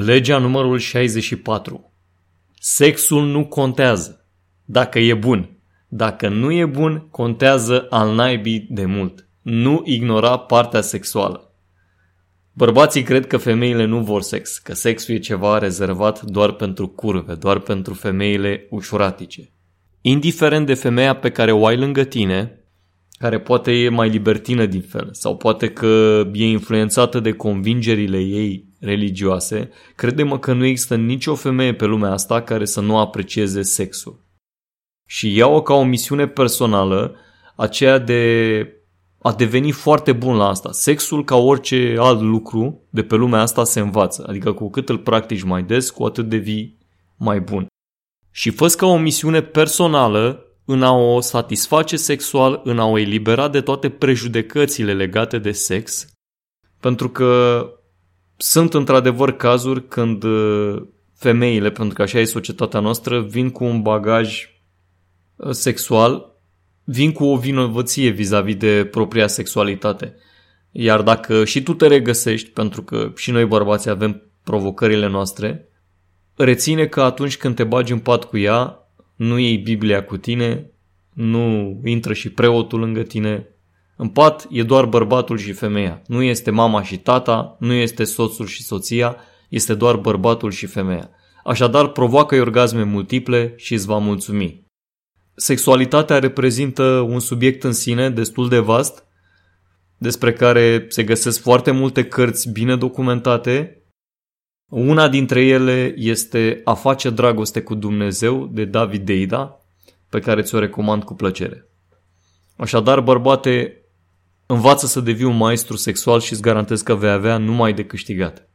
Legea numărul 64. Sexul nu contează. Dacă e bun. Dacă nu e bun, contează al naibii de mult. Nu ignora partea sexuală. Bărbații cred că femeile nu vor sex, că sexul e ceva rezervat doar pentru curve, doar pentru femeile ușuratice. Indiferent de femeia pe care o ai lângă tine, care poate e mai libertină din fel sau poate că e influențată de convingerile ei religioase, crede-mă că nu există nicio femeie pe lumea asta care să nu aprecieze sexul. Și iau-o ca o misiune personală, aceea de a deveni foarte bun la asta. Sexul, ca orice alt lucru de pe lumea asta, se învață. Adică cu cât îl practici mai des, cu atât devii mai bun. Și fă ca o misiune personală în a o satisface sexual, în a o elibera de toate prejudecățile legate de sex, pentru că sunt într-adevăr cazuri când uh, femeile, pentru că așa e societatea noastră, vin cu un bagaj uh, sexual, vin cu o vinovăție vis-a-vis de propria sexualitate. Iar dacă și tu te regăsești, pentru că și noi bărbații avem provocările noastre, reține că atunci când te bagi în pat cu ea, nu iei Biblia cu tine, nu intră și preotul lângă tine. În pat e doar bărbatul și femeia. Nu este mama și tata, nu este soțul și soția, este doar bărbatul și femeia. Așadar, provoacă orgasme multiple și îți va mulțumi. Sexualitatea reprezintă un subiect în sine destul de vast, despre care se găsesc foarte multe cărți bine documentate una dintre ele este A face dragoste cu Dumnezeu de David Deida, pe care ți-o recomand cu plăcere. Așadar, bărbate, învață să devii un maestru sexual și îți garantez că vei avea numai de câștigat.